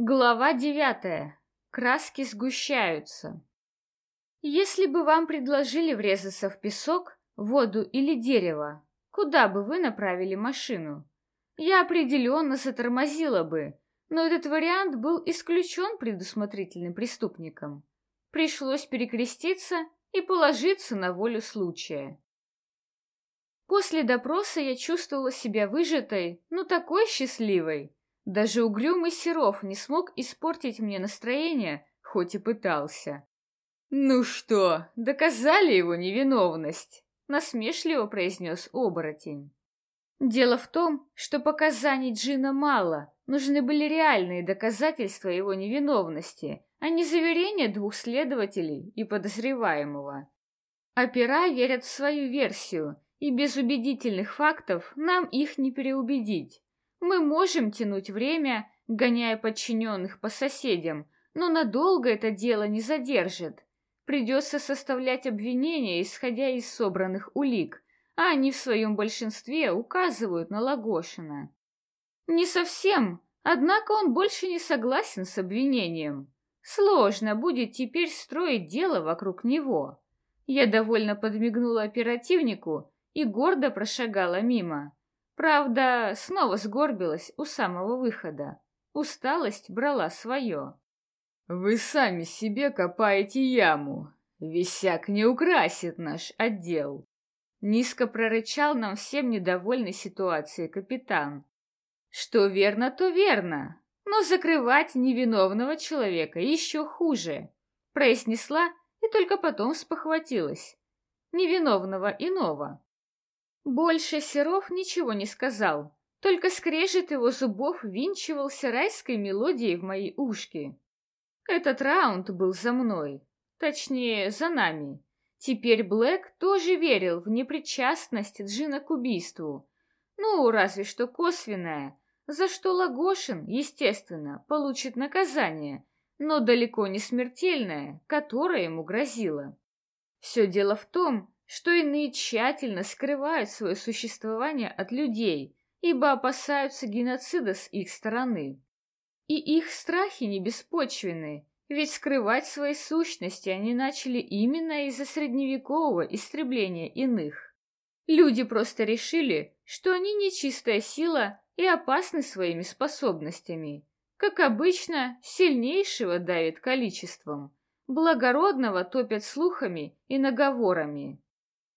Глава девятая. Краски сгущаются. Если бы вам предложили врезаться в песок, воду или дерево, куда бы вы направили машину? Я определенно затормозила бы, но этот вариант был исключен предусмотрительным преступником. Пришлось перекреститься и положиться на волю случая. После допроса я чувствовала себя выжатой, но такой счастливой, даже угрюмый Серов не смог испортить мне настроение, хоть и пытался. «Ну что, доказали его невиновность?» — насмешливо произнес оборотень. Дело в том, что показаний Джина мало, нужны были реальные доказательства его невиновности, а не заверения двух следователей и подозреваемого. Опера верят в свою версию, и без убедительных фактов нам их не переубедить. Мы можем тянуть время, гоняя подчиненных по соседям, но надолго это дело не задержит. Придется составлять обвинения, исходя из собранных улик, а они в своем большинстве указывают на Лагошина. Не совсем, однако он больше не согласен с обвинением. Сложно будет теперь строить дело вокруг него. Я довольно подмигнула оперативнику и гордо прошагала мимо. Правда, снова сгорбилась у самого выхода. Усталость брала свое. «Вы сами себе копаете яму. Висяк не украсит наш отдел». Низко прорычал нам всем недовольной ситуацией капитан. Что верно, то верно, но закрывать невиновного человека еще хуже, произнесла и только потом спохватилась. Невиновного иного. Больше Серов ничего не сказал, только скрежет его зубов винчивался райской мелодией в мои ушки. Этот раунд был за мной, точнее, за нами. Теперь Блэк тоже верил в непричастность Джина к убийству. Ну, разве что косвенное, за что Лагошин, естественно, получит наказание, но далеко не смертельное, которое ему грозило. Все дело в том, что иные тщательно скрывают свое существование от людей, ибо опасаются геноцида с их стороны. И их страхи не беспочвенны, ведь скрывать свои сущности они начали именно из-за средневекового истребления иных. Люди просто решили, что они нечистая сила и опасны своими способностями. Как обычно, сильнейшего давит количеством, благородного топят слухами и наговорами.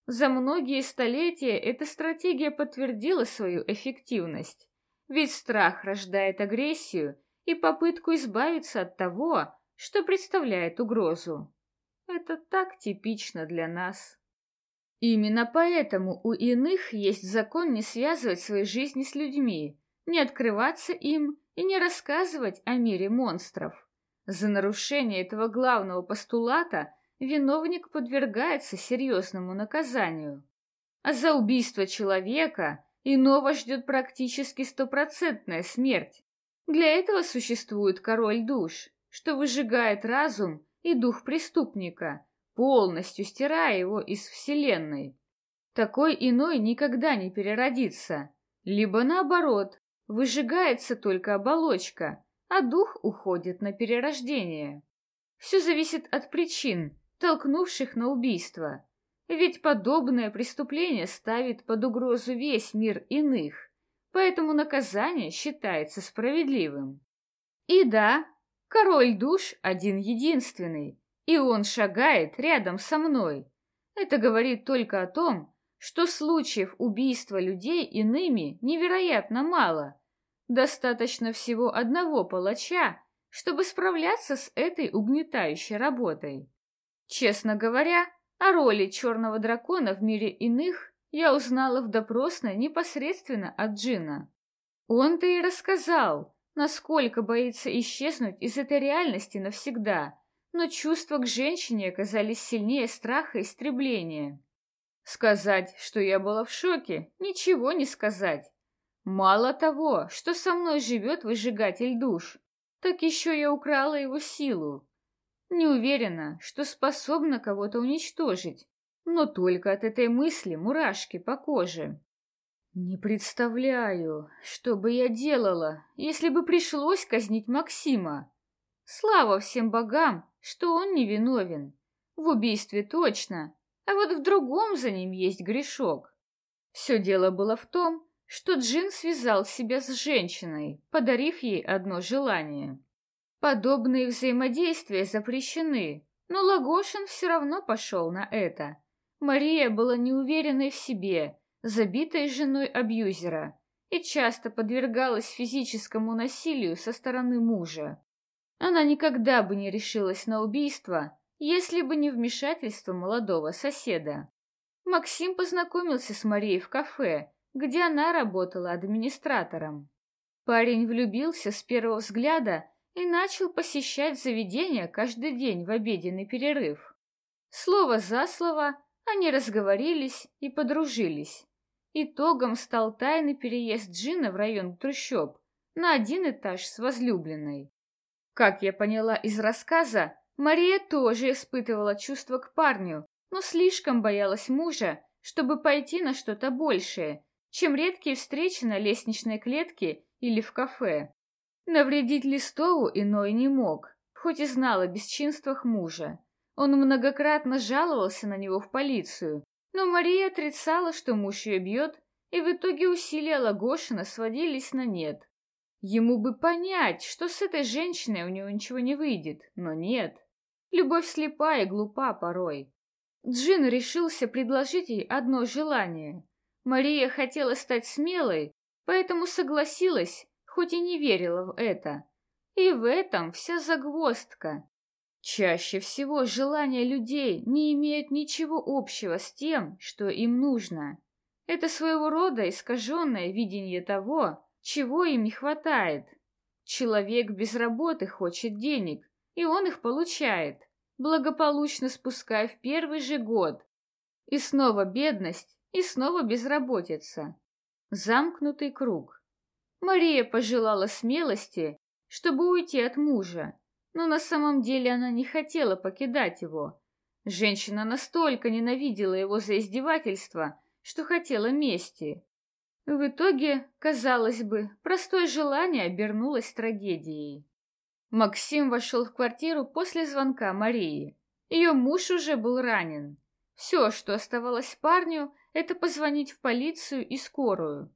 За многие столетия эта стратегия подтвердила свою эффективность, ведь страх рождает агрессию и попытку избавиться от того, что представляет угрозу. Это так типично для нас. Именно поэтому у иных есть закон не связывать свои жизни с людьми, не открываться им и не рассказывать о мире монстров. За нарушение этого главного постулата виновник подвергается серьезному наказанию. А за убийство человека иного ждет практически стопроцентная смерть. Для этого существует король душ, что выжигает разум и дух преступника, полностью стирая его из вселенной. Такой иной никогда не переродится, либо наоборот, выжигается только оболочка, а дух уходит на перерождение. Все зависит от причин, толкнувших на убийство. Ведь подобное преступление ставит под угрозу весь мир иных, поэтому наказание считается справедливым. И да, король душ один-единственный, и он шагает рядом со мной. Это говорит только о том, что случаев убийства людей иными невероятно мало. Достаточно всего одного палача, чтобы справляться с этой угнетающей работой. Честно говоря, о роли черного дракона в мире иных я узнала в допросной непосредственно от Джина. Он-то и рассказал, насколько боится исчезнуть из этой реальности навсегда, но чувства к женщине оказались сильнее страха истребления. Сказать, что я была в шоке, ничего не сказать. Мало того, что со мной живет выжигатель душ, так еще я украла его силу. Не уверена, что способна кого-то уничтожить, но только от этой мысли мурашки по коже. Не представляю, что бы я делала, если бы пришлось казнить Максима. Слава всем богам, что он не виновен. В убийстве точно, а вот в другом за ним есть грешок. Все дело было в том, что Джин связал себя с женщиной, подарив ей одно желание. Подобные взаимодействия запрещены, но Лагошин все равно пошел на это. Мария была неуверенной в себе, забитой женой абьюзера, и часто подвергалась физическому насилию со стороны мужа. Она никогда бы не решилась на убийство, если бы не вмешательство молодого соседа. Максим познакомился с Марией в кафе, где она работала администратором. Парень влюбился с первого взгляда и начал посещать заведение каждый день в обеденный перерыв. Слово за слово они разговорились и подружились. Итогом стал тайный переезд Джина в район трущоб на один этаж с возлюбленной. Как я поняла из рассказа, Мария тоже испытывала чувства к парню, но слишком боялась мужа, чтобы пойти на что-то большее, чем редкие встречи на лестничной клетке или в кафе. Навредить Листову иной не мог, хоть и знал о бесчинствах мужа. Он многократно жаловался на него в полицию, но Мария отрицала, что муж ее бьет, и в итоге усилия Лагошина сводились на нет. Ему бы понять, что с этой женщиной у него ничего не выйдет, но нет. Любовь слепая и глупа порой. Джин решился предложить ей одно желание. Мария хотела стать смелой, поэтому согласилась, хоть и не верила в это. И в этом вся загвоздка. Чаще всего желания людей не имеют ничего общего с тем, что им нужно. Это своего рода искаженное видение того, чего им не хватает. Человек без работы хочет денег, и он их получает, благополучно спуская в первый же год. И снова бедность, и снова безработица. Замкнутый круг. Мария пожелала смелости, чтобы уйти от мужа, но на самом деле она не хотела покидать его. Женщина настолько ненавидела его за издевательство, что хотела мести. В итоге, казалось бы, простое желание обернулось трагедией. Максим вошел в квартиру после звонка Марии. Ее муж уже был ранен. Все, что оставалось парню, это позвонить в полицию и скорую.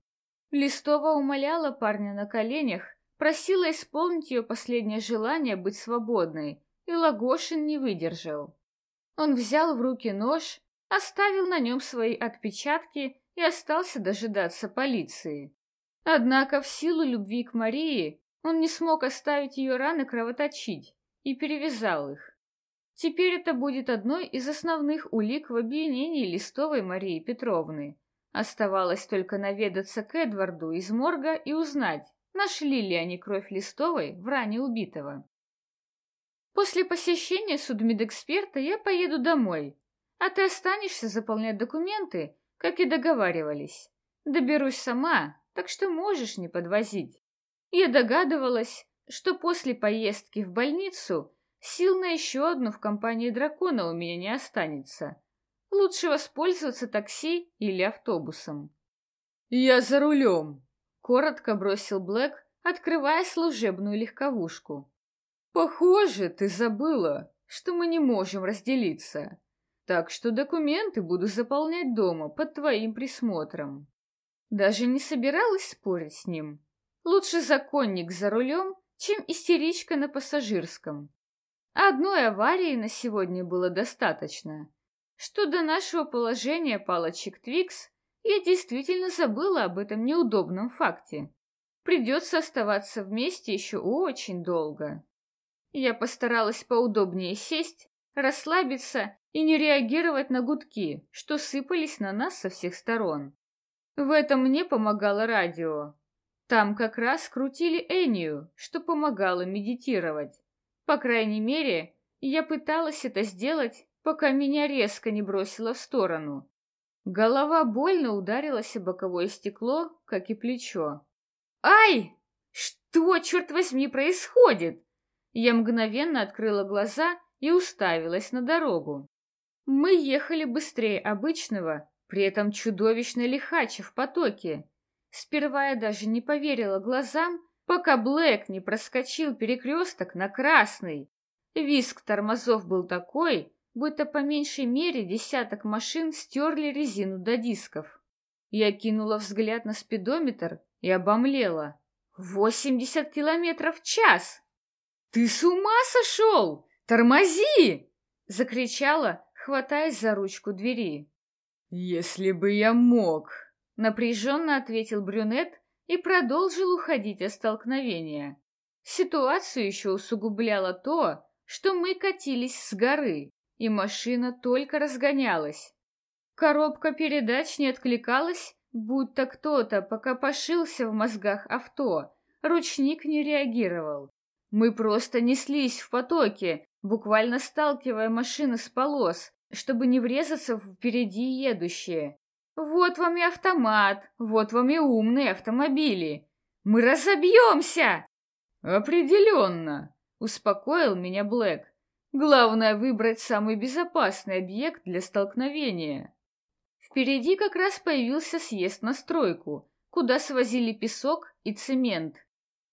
Листова умоляла парня на коленях, просила исполнить ее последнее желание быть свободной, и Лагошин не выдержал. Он взял в руки нож, оставил на нем свои отпечатки и остался дожидаться полиции. Однако в силу любви к Марии он не смог оставить ее раны кровоточить и перевязал их. Теперь это будет одной из основных улик в обвинении Листовой Марии Петровны. Оставалось только наведаться к Эдварду из морга и узнать, нашли ли они кровь Листовой в ране убитого. После посещения судмедэксперта я поеду домой, а ты останешься заполнять документы как и договаривались. Доберусь сама, так что можешь не подвозить. Я догадывалась, что после поездки в больницу сил на еще одну в компании дракона у меня не останется. Лучше воспользоваться такси или автобусом. «Я за рулем», — коротко бросил Блэк, открывая служебную легковушку. «Похоже, ты забыла, что мы не можем разделиться так что документы буду заполнять дома под твоим присмотром. Даже не собиралась спорить с ним. Лучше законник за рулем, чем истеричка на пассажирском. Одной аварии на сегодня было достаточно. Что до нашего положения палочек Твикс, я действительно забыла об этом неудобном факте. Придется оставаться вместе еще очень долго. Я постаралась поудобнее сесть, расслабиться и не реагировать на гудки, что сыпались на нас со всех сторон. В этом мне помогало радио. Там как раз крутили Энию, что помогало медитировать. По крайней мере, я пыталась это сделать, пока меня резко не бросило в сторону. Голова больно ударилась о боковое стекло, как и плечо. «Ай! Что, черт возьми, происходит?» Я мгновенно открыла глаза и уставилась на дорогу. Мы ехали быстрее обычного, при этом чудовищно лихача в потоке. Сперва я даже не поверила глазам, пока Блэк не проскочил перекресток на красный. Виск тормозов был такой, будто по меньшей мере десяток машин стерли резину до дисков. Я кинула взгляд на спидометр и обомлела. «Восемьдесят километров в час!» «Ты с ума сошел? Тормози!» — закричала, хватаясь за ручку двери. «Если бы я мог!» — напряженно ответил брюнет и продолжил уходить от столкновения. Ситуацию еще усугубляло то, что мы катились с горы, и машина только разгонялась. Коробка передач не откликалась, будто кто-то пока пошился в мозгах авто, ручник не реагировал. Мы просто неслись в потоке, буквально сталкивая машины с полос, чтобы не врезаться впереди едущие. Вот вам и автомат, вот вам и умные автомобили. Мы разобьемся! Определенно, успокоил меня Блэк. Главное выбрать самый безопасный объект для столкновения. Впереди как раз появился съезд на стройку, куда свозили песок и цемент.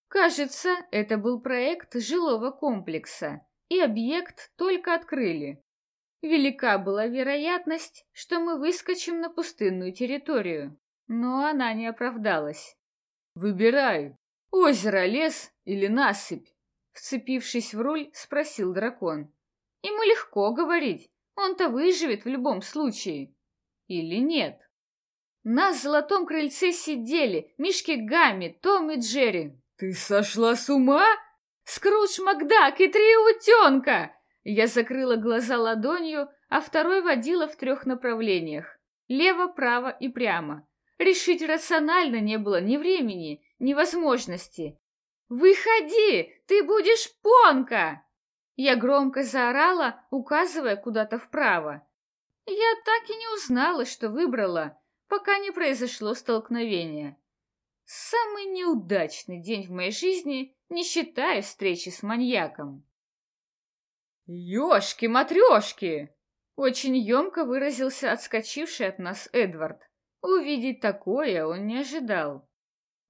Кажется, это был проект жилого комплекса, и объект только открыли. Велика была вероятность, что мы выскочим на пустынную территорию, но она не оправдалась. «Выбирай, озеро, лес или насыпь?» Вцепившись в руль, спросил дракон. Ему легко говорить, он-то выживет в любом случае. Или нет? На золотом крыльце сидели Мишки Гамми, Том и Джерри. «Ты сошла с ума?» «Скрудж Макдак и три утенка!» Я закрыла глаза ладонью, а второй водила в трех направлениях. Лево, право и прямо. Решить рационально не было ни времени, ни возможности. «Выходи! Ты будешь понка!» Я громко заорала, указывая куда-то вправо. Я так и не узнала, что выбрала, пока не произошло столкновение. Самый неудачный день в моей жизни, не считая встречи с маньяком. «Ешки-матрешки!» Очень емко выразился отскочивший от нас Эдвард. Увидеть такое он не ожидал.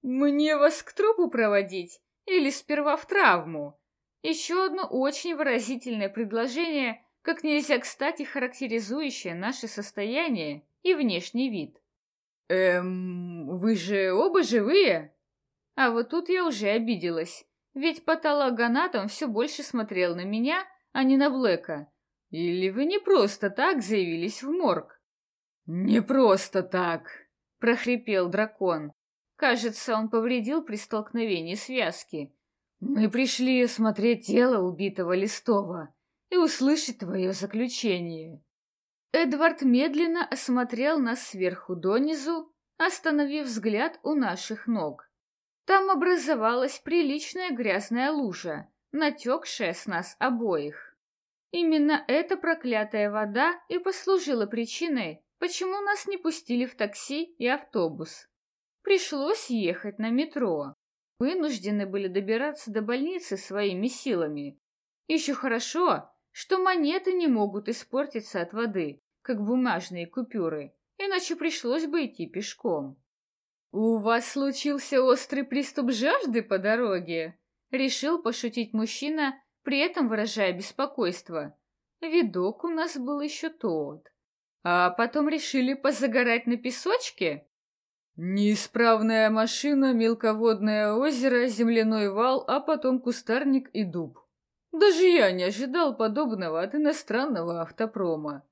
«Мне вас к трупу проводить или сперва в травму?» Еще одно очень выразительное предложение, как нельзя кстати характеризующее наше состояние и внешний вид. «Эм, вы же оба живые?» А вот тут я уже обиделась, ведь патологоанатом все больше смотрел на меня, а не на Блэка. Или вы не просто так заявились в морг? Не просто так, прохрипел дракон. Кажется, он повредил при столкновении связки. Мы пришли осмотреть тело убитого Листова и услышать твое заключение. Эдвард медленно осмотрел нас сверху донизу, остановив взгляд у наших ног. Там образовалась приличная грязная лужа, натекшая с нас обоих. Именно эта проклятая вода и послужила причиной, почему нас не пустили в такси и автобус. Пришлось ехать на метро. Вынуждены были добираться до больницы своими силами. Еще хорошо, что монеты не могут испортиться от воды, как бумажные купюры, иначе пришлось бы идти пешком. «У вас случился острый приступ жажды по дороге?» Решил пошутить мужчина, при этом выражая беспокойство. Видок у нас был еще тот. А потом решили позагорать на песочке? Неисправная машина, мелководное озеро, земляной вал, а потом кустарник и дуб. Даже я не ожидал подобного от иностранного автопрома.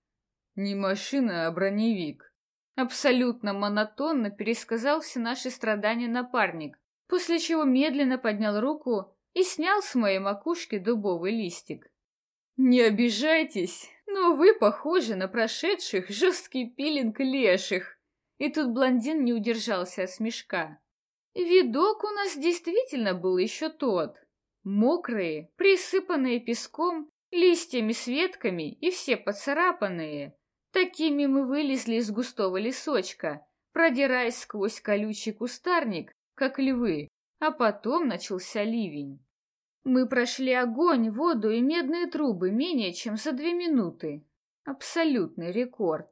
Не машина, а броневик. Абсолютно монотонно пересказал все наши страдания напарник, после чего медленно поднял руку и снял с моей макушки дубовый листик. «Не обижайтесь, но вы похожи на прошедших жесткий пилинг леших!» И тут блондин не удержался от смешка. Видок у нас действительно был еще тот. Мокрые, присыпанные песком, листьями с ветками и все поцарапанные. Такими мы вылезли из густого лесочка, продираясь сквозь колючий кустарник, как львы, а потом начался ливень. Мы прошли огонь, воду и медные трубы менее чем за две минуты. Абсолютный рекорд.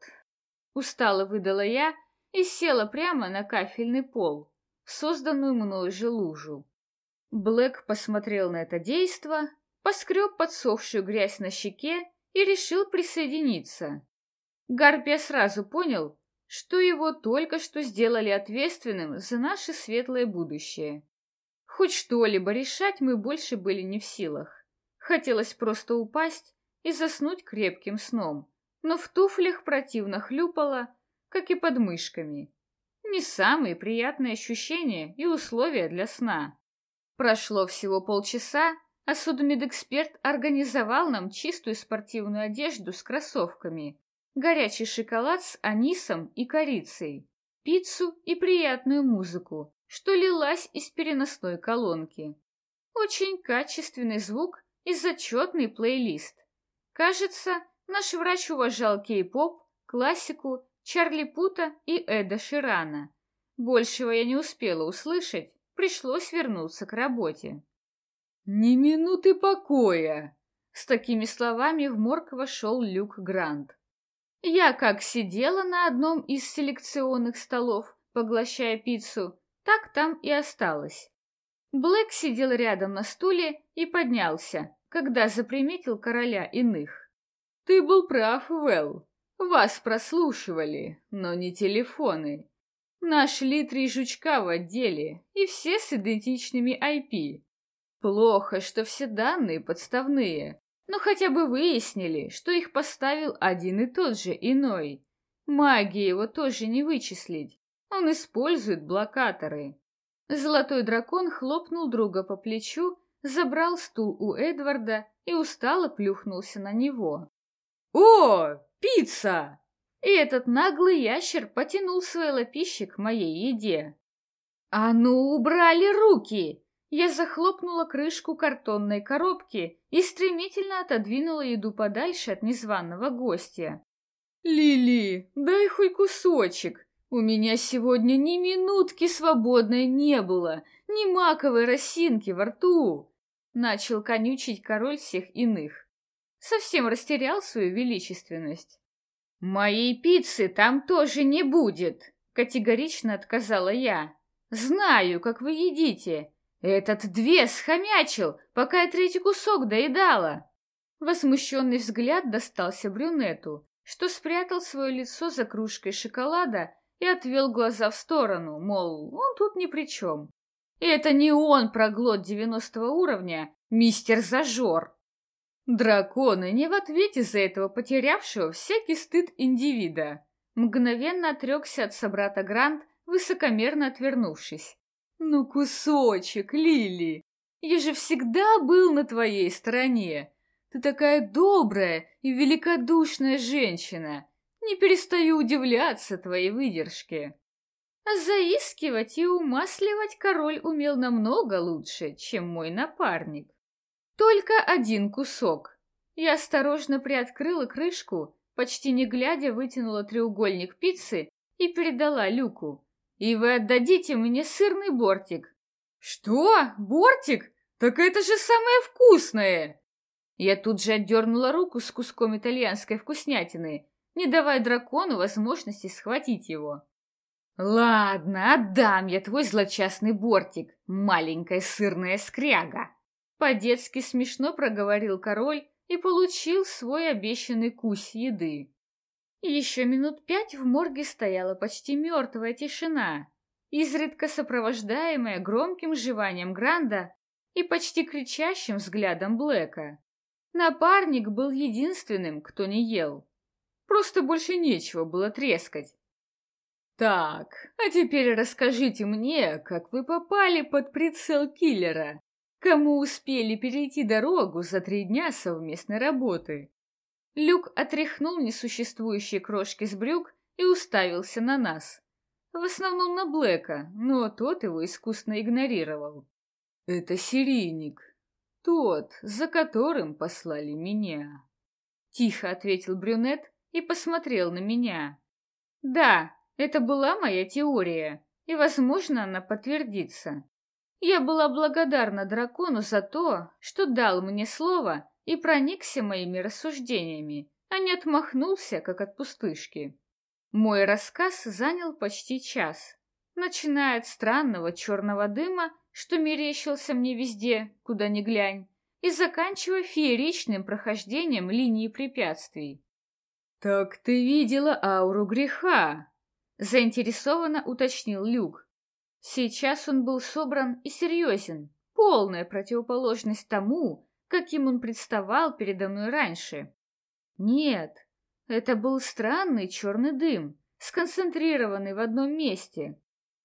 Устало выдала я и села прямо на кафельный пол, созданную мною же лужу. Блэк посмотрел на это действо, поскреб подсохшую грязь на щеке и решил присоединиться. Гарпия сразу понял, что его только что сделали ответственным за наше светлое будущее. Хоть что-либо решать мы больше были не в силах. Хотелось просто упасть и заснуть крепким сном, но в туфлях противно хлюпало, как и под мышками. Не самые приятные ощущения и условия для сна. Прошло всего полчаса, а судмедэксперт организовал нам чистую спортивную одежду с кроссовками, горячий шоколад с анисом и корицей, пиццу и приятную музыку, что лилась из переносной колонки. Очень качественный звук и зачетный плейлист. Кажется, наш врач уважал кей-поп, классику, Чарли Пута и Эда Ширана. Большего я не успела услышать, пришлось вернуться к работе. «Ни минуты покоя!» С такими словами в морг вошел Люк Грант. Я как сидела на одном из селекционных столов, поглощая пиццу, так там и осталась. Блэк сидел рядом на стуле и поднялся, когда заприметил короля иных. «Ты был прав, Вэл. Вас прослушивали, но не телефоны. Нашли три жучка в отделе, и все с идентичными IP. Плохо, что все данные подставные, но хотя бы выяснили, что их поставил один и тот же иной. Магии его тоже не вычислить. Он использует блокаторы. Золотой дракон хлопнул друга по плечу, забрал стул у Эдварда и устало плюхнулся на него. «О, пицца!» И этот наглый ящер потянул свой лапище к моей еде. «А ну, убрали руки!» Я захлопнула крышку картонной коробки и стремительно отодвинула еду подальше от незваного гостя. «Лили, дай хоть кусочек!» У меня сегодня ни минутки свободной не было, ни маковой росинки во рту. Начал конючить король всех иных. Совсем растерял свою величественность. «Моей пиццы там тоже не будет», — категорично отказала я. «Знаю, как вы едите. Этот две схомячил, пока я третий кусок доедала». Возмущенный взгляд достался брюнету, что спрятал свое лицо за кружкой шоколада и отвел глаза в сторону, мол, он тут ни при чем. И это не он проглот девяностого уровня, мистер Зажор. Драконы не в ответе за этого потерявшего всякий стыд индивида. Мгновенно отрекся от собрата Грант, высокомерно отвернувшись. «Ну, кусочек, Лили! Я же всегда был на твоей стороне! Ты такая добрая и великодушная женщина! Не перестаю удивляться твоей выдержке. А заискивать и умасливать король умел намного лучше, чем мой напарник. Только один кусок. Я осторожно приоткрыла крышку, почти не глядя вытянула треугольник пиццы и передала Люку. «И вы отдадите мне сырный бортик». «Что? Бортик? Так это же самое вкусное!» Я тут же отдернула руку с куском итальянской вкуснятины не давая дракону возможности схватить его. «Ладно, отдам я твой злочастный бортик, маленькая сырная скряга!» По-детски смешно проговорил король и получил свой обещанный кусь еды. Еще минут пять в морге стояла почти мертвая тишина, изредка сопровождаемая громким жеванием Гранда и почти кричащим взглядом Блэка. Напарник был единственным, кто не ел. Просто больше нечего было трескать. Так, а теперь расскажите мне, как вы попали под прицел киллера. Кому успели перейти дорогу за три дня совместной работы? Люк отряхнул несуществующие крошки с брюк и уставился на нас. В основном на Блэка, но тот его искусно игнорировал. «Это серийник. Тот, за которым послали меня», — тихо ответил брюнет, и посмотрел на меня. Да, это была моя теория, и, возможно, она подтвердится. Я была благодарна дракону за то, что дал мне слово и проникся моими рассуждениями, а не отмахнулся, как от пустышки. Мой рассказ занял почти час, начиная от странного черного дыма, что мерещился мне везде, куда ни глянь, и заканчивая фееричным прохождением линии препятствий. «Так ты видела ауру греха?» — заинтересованно уточнил Люк. Сейчас он был собран и серьезен, полная противоположность тому, каким он представал передо мной раньше. Нет, это был странный черный дым, сконцентрированный в одном месте.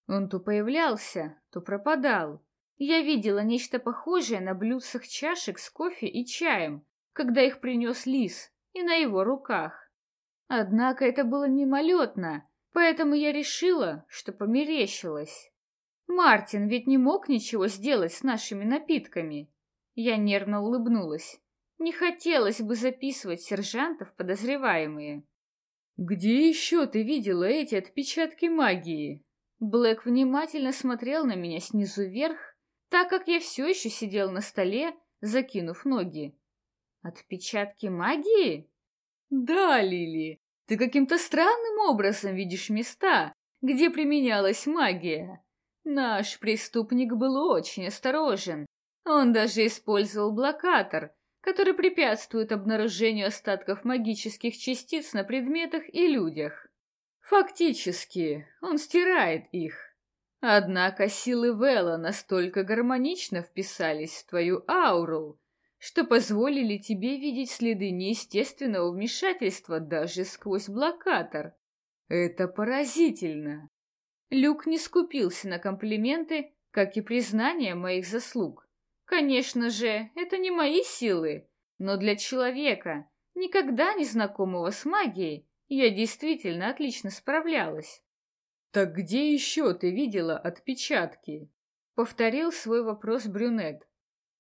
Он то появлялся, то пропадал. Я видела нечто похожее на блюдцах чашек с кофе и чаем, когда их принес лис, и на его руках. Однако это было мимолетно, поэтому я решила, что померещилось. Мартин ведь не мог ничего сделать с нашими напитками. Я нервно улыбнулась. Не хотелось бы записывать сержантов подозреваемые. «Где еще ты видела эти отпечатки магии?» Блэк внимательно смотрел на меня снизу вверх, так как я все еще сидел на столе, закинув ноги. «Отпечатки магии?» «Да, Лили, ты каким-то странным образом видишь места, где применялась магия. Наш преступник был очень осторожен. Он даже использовал блокатор, который препятствует обнаружению остатков магических частиц на предметах и людях. Фактически, он стирает их. Однако силы Вела настолько гармонично вписались в твою ауру, что позволили тебе видеть следы неестественного вмешательства даже сквозь блокатор. Это поразительно. Люк не скупился на комплименты, как и признание моих заслуг. Конечно же, это не мои силы, но для человека, никогда не знакомого с магией, я действительно отлично справлялась. «Так где еще ты видела отпечатки?» — повторил свой вопрос брюнет.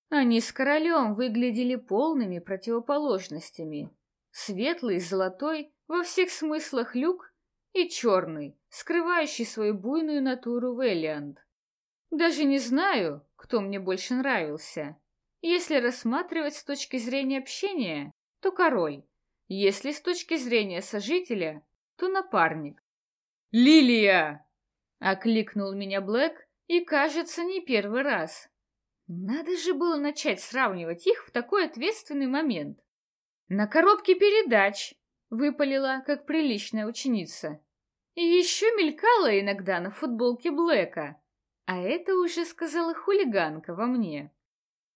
Они с королем выглядели полными противоположностями. Светлый, золотой, во всех смыслах люк и черный, скрывающий свою буйную натуру Вэллиант. Даже не знаю, кто мне больше нравился. Если рассматривать с точки зрения общения, то король. Если с точки зрения сожителя, то напарник. «Лилия!» — окликнул меня Блэк, и, кажется, не первый раз. Надо же было начать сравнивать их в такой ответственный момент. На коробке передач выпалила, как приличная ученица. И еще мелькала иногда на футболке Блэка. А это уже сказала хулиганка во мне.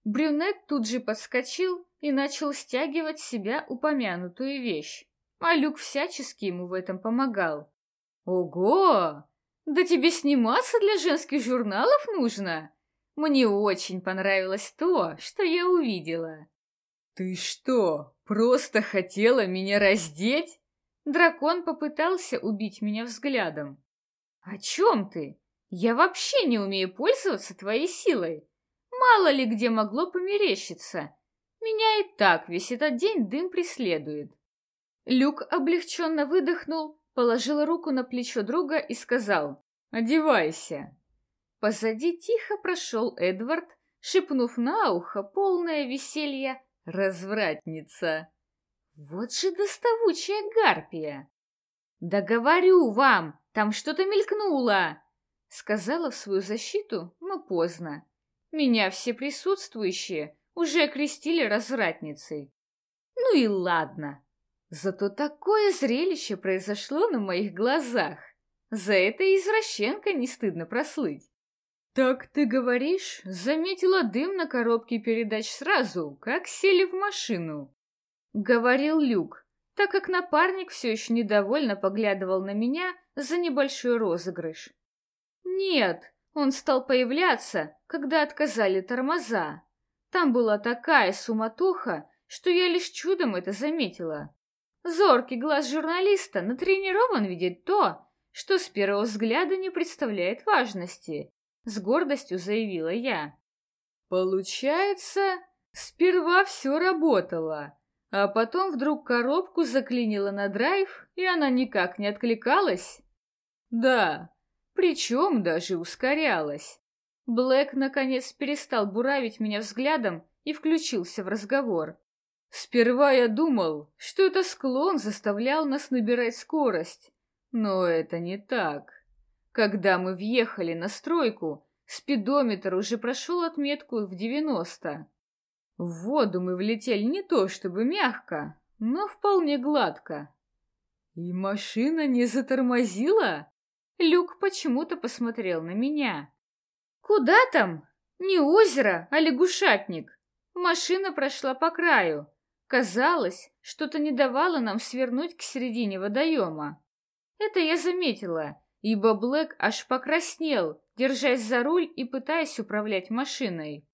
Брюнет тут же подскочил и начал стягивать с себя упомянутую вещь. А Люк всячески ему в этом помогал. «Ого! Да тебе сниматься для женских журналов нужно?» Мне очень понравилось то, что я увидела. «Ты что, просто хотела меня раздеть?» Дракон попытался убить меня взглядом. «О чем ты? Я вообще не умею пользоваться твоей силой. Мало ли где могло померещиться. Меня и так весь этот день дым преследует». Люк облегченно выдохнул, положил руку на плечо друга и сказал «Одевайся». Позади тихо прошел Эдвард, шепнув на ухо полное веселье «развратница». Вот же доставучая гарпия! «Да говорю вам, там что-то мелькнуло!» Сказала в свою защиту, но поздно. Меня все присутствующие уже окрестили развратницей. Ну и ладно. Зато такое зрелище произошло на моих глазах. За это извращенка не стыдно прослыть. «Так ты говоришь, заметила дым на коробке передач сразу, как сели в машину?» — говорил Люк, так как напарник все еще недовольно поглядывал на меня за небольшой розыгрыш. «Нет, он стал появляться, когда отказали тормоза. Там была такая суматоха, что я лишь чудом это заметила. Зоркий глаз журналиста натренирован видеть то, что с первого взгляда не представляет важности, с гордостью заявила я. Получается, сперва все работало, а потом вдруг коробку заклинило на драйв, и она никак не откликалась? Да, причем даже ускорялась. Блэк наконец перестал буравить меня взглядом и включился в разговор. Сперва я думал, что это склон заставлял нас набирать скорость, Но это не так. Когда мы въехали на стройку, спидометр уже прошел отметку в 90. В воду мы влетели не то чтобы мягко, но вполне гладко. И машина не затормозила? Люк почему-то посмотрел на меня. Куда там? Не озеро, а лягушатник. Машина прошла по краю. Казалось, что-то не давало нам свернуть к середине водоема. Это я заметила, ибо Блэк аж покраснел, держась за руль и пытаясь управлять машиной.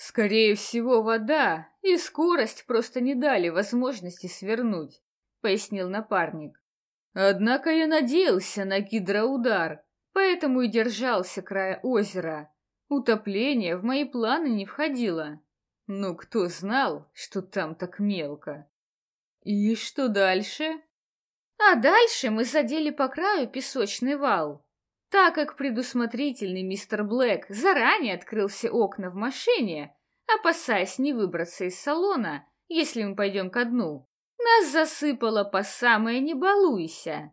Скорее всего, вода и скорость просто не дали возможности свернуть, пояснил напарник. Однако я надеялся на гидроудар, поэтому и держался края озера. Утопление в мои планы не входило. Ну, кто знал, что там так мелко? И что дальше? А дальше мы задели по краю песочный вал. Так как предусмотрительный мистер Блэк заранее открыл все окна в машине, опасаясь не выбраться из салона, если мы пойдем ко дну, нас засыпало по самое не балуйся.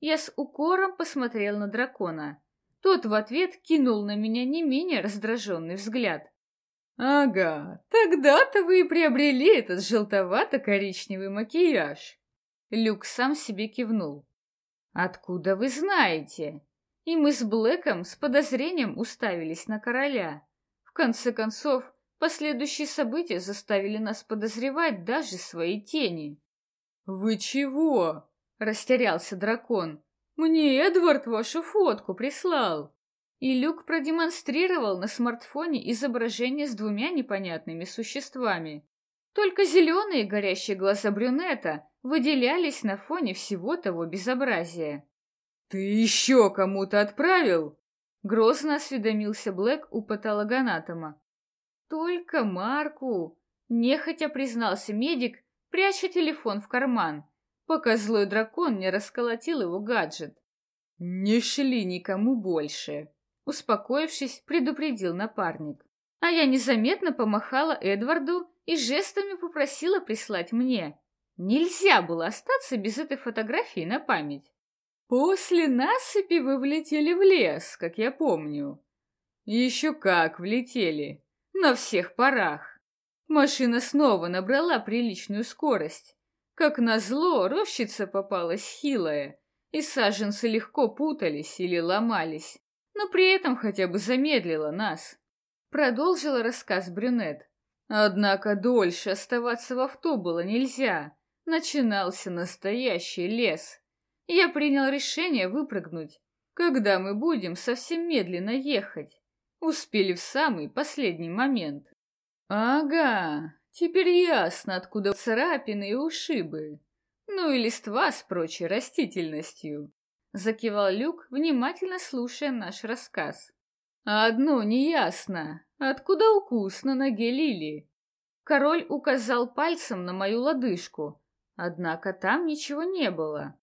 Я с укором посмотрел на дракона. Тот в ответ кинул на меня не менее раздраженный взгляд. «Ага, тогда-то вы и приобрели этот желтовато-коричневый макияж». Люк сам себе кивнул. «Откуда вы знаете?» И мы с Блэком с подозрением уставились на короля. В конце концов, последующие события заставили нас подозревать даже свои тени. «Вы чего?» — растерялся дракон. «Мне Эдвард вашу фотку прислал». И Люк продемонстрировал на смартфоне изображение с двумя непонятными существами. Только зеленые горящие глаза брюнета выделялись на фоне всего того безобразия. «Ты еще кому-то отправил?» Грозно осведомился Блэк у патологоанатома. «Только Марку!» Нехотя признался медик, пряча телефон в карман, пока злой дракон не расколотил его гаджет. «Не шли никому больше!» Успокоившись, предупредил напарник. А я незаметно помахала Эдварду и жестами попросила прислать мне. Нельзя было остаться без этой фотографии на память. После насыпи вы влетели в лес, как я помню. Еще как влетели. На всех парах. Машина снова набрала приличную скорость. Как назло, рощица попалась хилая, и саженцы легко путались или ломались но при этом хотя бы замедлила нас. Продолжила рассказ брюнет. Однако дольше оставаться в авто было нельзя. Начинался настоящий лес. Я принял решение выпрыгнуть, когда мы будем совсем медленно ехать. Успели в самый последний момент. Ага, теперь ясно, откуда царапины и ушибы. Ну и листва с прочей растительностью. Закивал Люк, внимательно слушая наш рассказ. А одно неясно. Откуда укус на ноге Лили? Король указал пальцем на мою лодыжку, однако там ничего не было.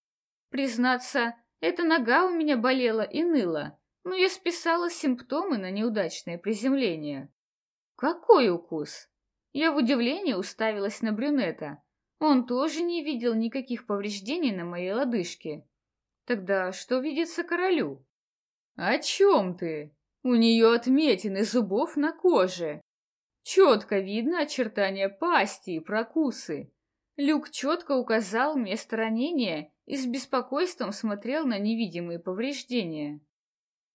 Признаться, эта нога у меня болела и ныла, но я списала симптомы на неудачное приземление. Какой укус? Я в удивлении уставилась на брюнета. Он тоже не видел никаких повреждений на моей лодыжке. Тогда что видится королю? О чем ты? У нее отметины зубов на коже. Четко видно очертания пасти и прокусы. Люк четко указал место ранения и с беспокойством смотрел на невидимые повреждения.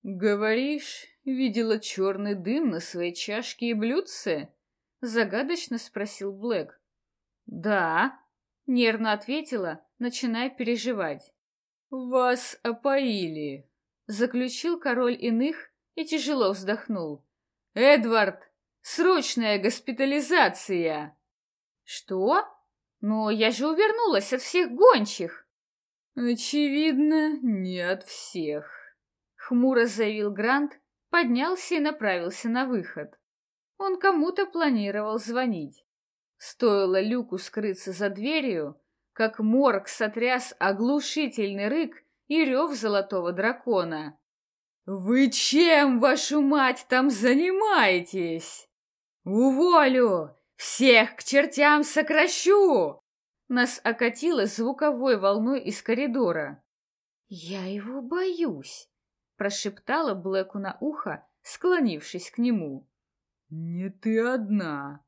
«Говоришь, видела черный дым на своей чашке и блюдце?» — загадочно спросил Блэк. «Да», — нервно ответила, начиная переживать. «Вас опоили», — заключил король иных и тяжело вздохнул. «Эдвард, срочная госпитализация!» «Что? Но я же увернулась от всех гончих!» «Очевидно, не от всех», — хмуро заявил Грант, поднялся и направился на выход. Он кому-то планировал звонить. Стоило Люку скрыться за дверью, как морг сотряс оглушительный рык и рев золотого дракона. «Вы чем, вашу мать, там занимаетесь? Уволю! Всех к чертям сокращу!» Нас окатило звуковой волной из коридора. Я его боюсь, прошептала Блэку на ухо, склонившись к нему. Не ты одна.